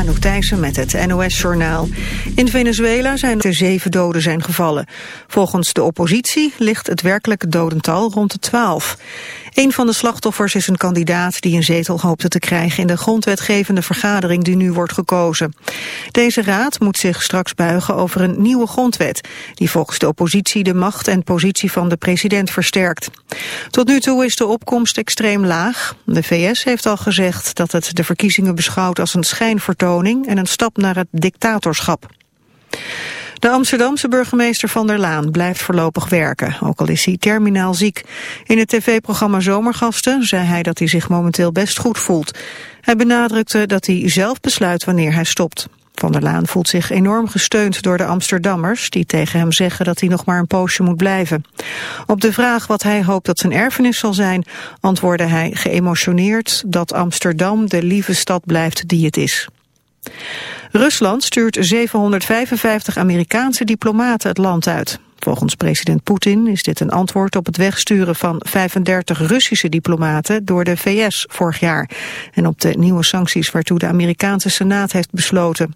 Anouk met het NOS-journaal. In Venezuela zijn er zeven doden zijn gevallen. Volgens de oppositie ligt het werkelijke dodental rond de twaalf. Een van de slachtoffers is een kandidaat die een zetel hoopte te krijgen in de grondwetgevende vergadering die nu wordt gekozen. Deze raad moet zich straks buigen over een nieuwe grondwet die volgens de oppositie de macht en positie van de president versterkt. Tot nu toe is de opkomst extreem laag. De VS heeft al gezegd dat het de verkiezingen beschouwt als een schijnvertoning en een stap naar het dictatorschap. De Amsterdamse burgemeester Van der Laan blijft voorlopig werken, ook al is hij terminaal ziek. In het tv-programma Zomergasten zei hij dat hij zich momenteel best goed voelt. Hij benadrukte dat hij zelf besluit wanneer hij stopt. Van der Laan voelt zich enorm gesteund door de Amsterdammers... die tegen hem zeggen dat hij nog maar een poosje moet blijven. Op de vraag wat hij hoopt dat zijn erfenis zal zijn... antwoordde hij geëmotioneerd dat Amsterdam de lieve stad blijft die het is. Rusland stuurt 755 Amerikaanse diplomaten het land uit. Volgens president Poetin is dit een antwoord op het wegsturen van 35 Russische diplomaten door de VS vorig jaar. En op de nieuwe sancties waartoe de Amerikaanse Senaat heeft besloten.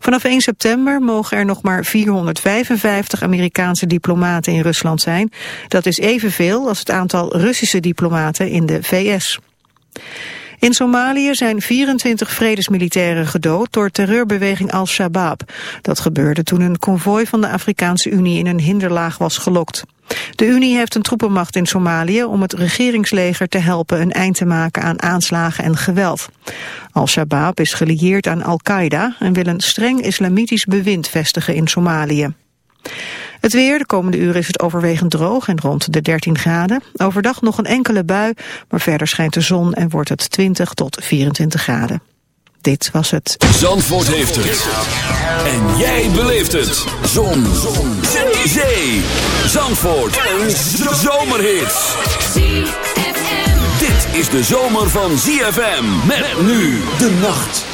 Vanaf 1 september mogen er nog maar 455 Amerikaanse diplomaten in Rusland zijn. Dat is evenveel als het aantal Russische diplomaten in de VS. In Somalië zijn 24 vredesmilitairen gedood door terreurbeweging Al-Shabaab. Dat gebeurde toen een konvooi van de Afrikaanse Unie in een hinderlaag was gelokt. De Unie heeft een troepenmacht in Somalië om het regeringsleger te helpen een eind te maken aan aanslagen en geweld. Al-Shabaab is gelieerd aan Al-Qaeda en wil een streng islamitisch bewind vestigen in Somalië. Het weer, de komende uren is het overwegend droog en rond de 13 graden. Overdag nog een enkele bui, maar verder schijnt de zon en wordt het 20 tot 24 graden. Dit was het. Zandvoort heeft het. En jij beleeft het. Zon. zon. Zee. Zee. Zandvoort. Een zomerhit. Dit is de zomer van ZFM. Met nu de nacht.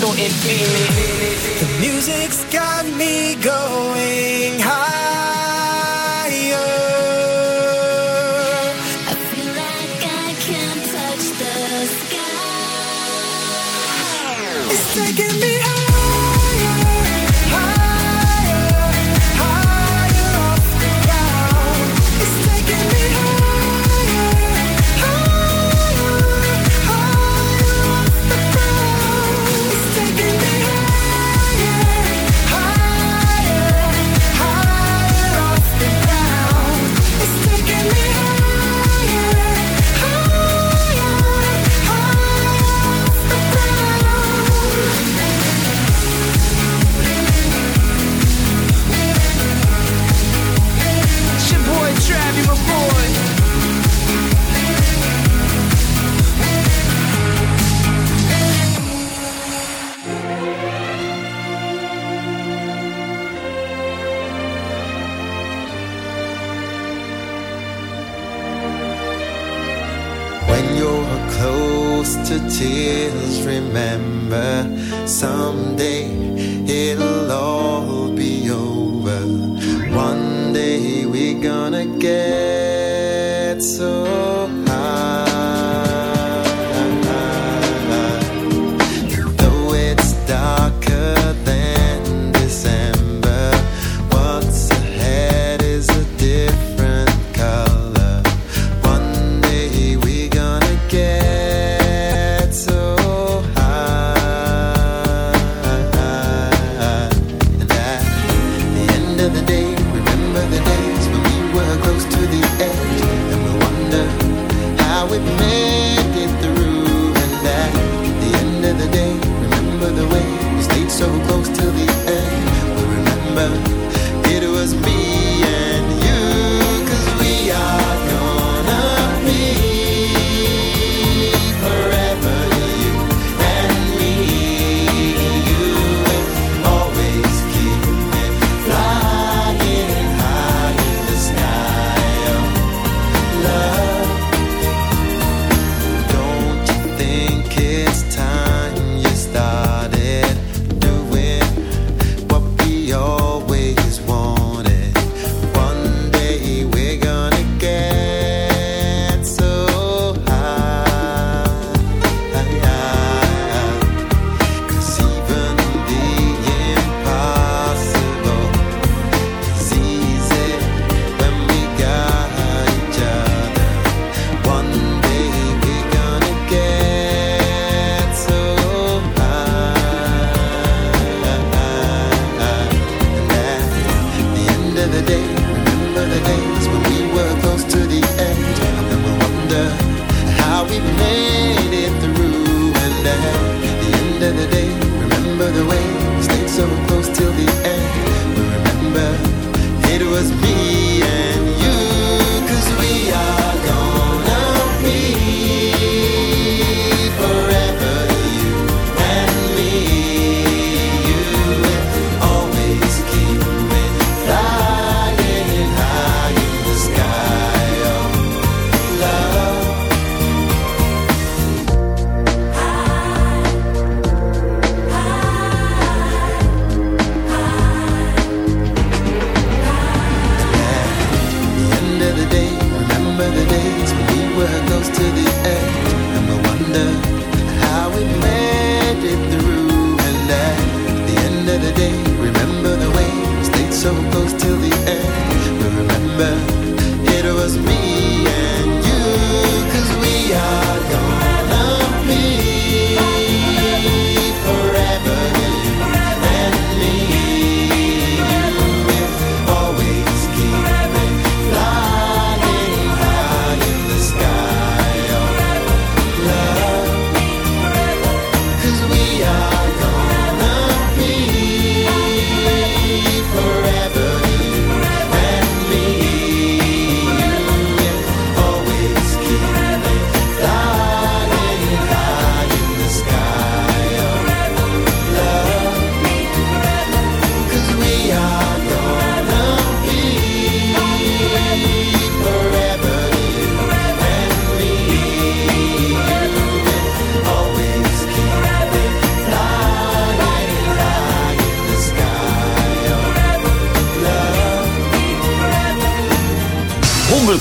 Just feels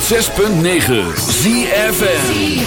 106.9 ZFN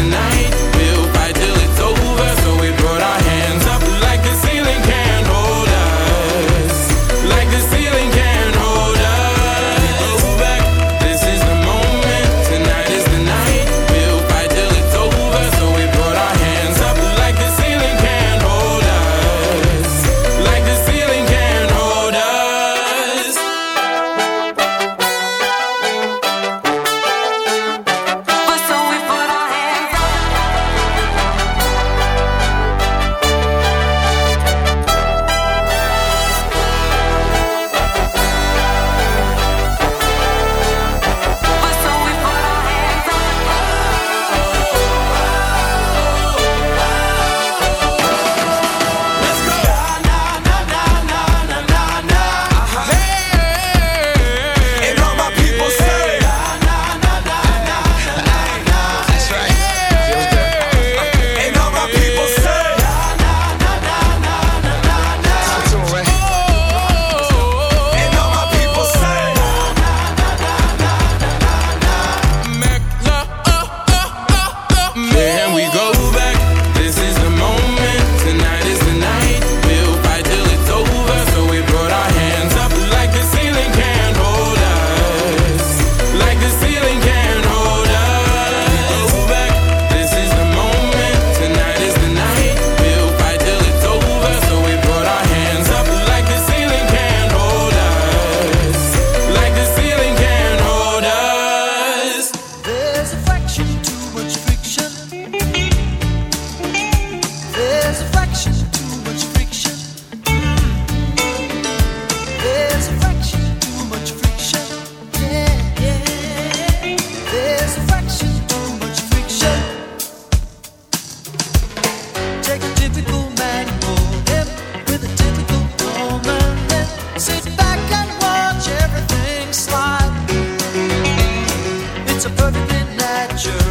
danger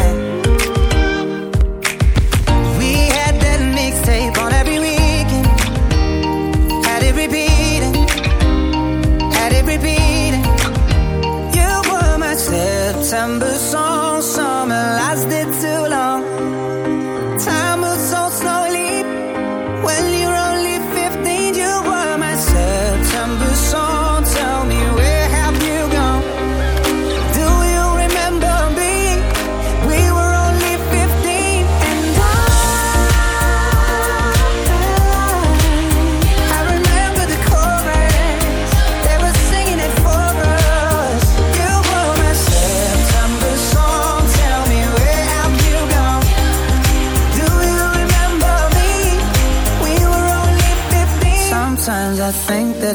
December song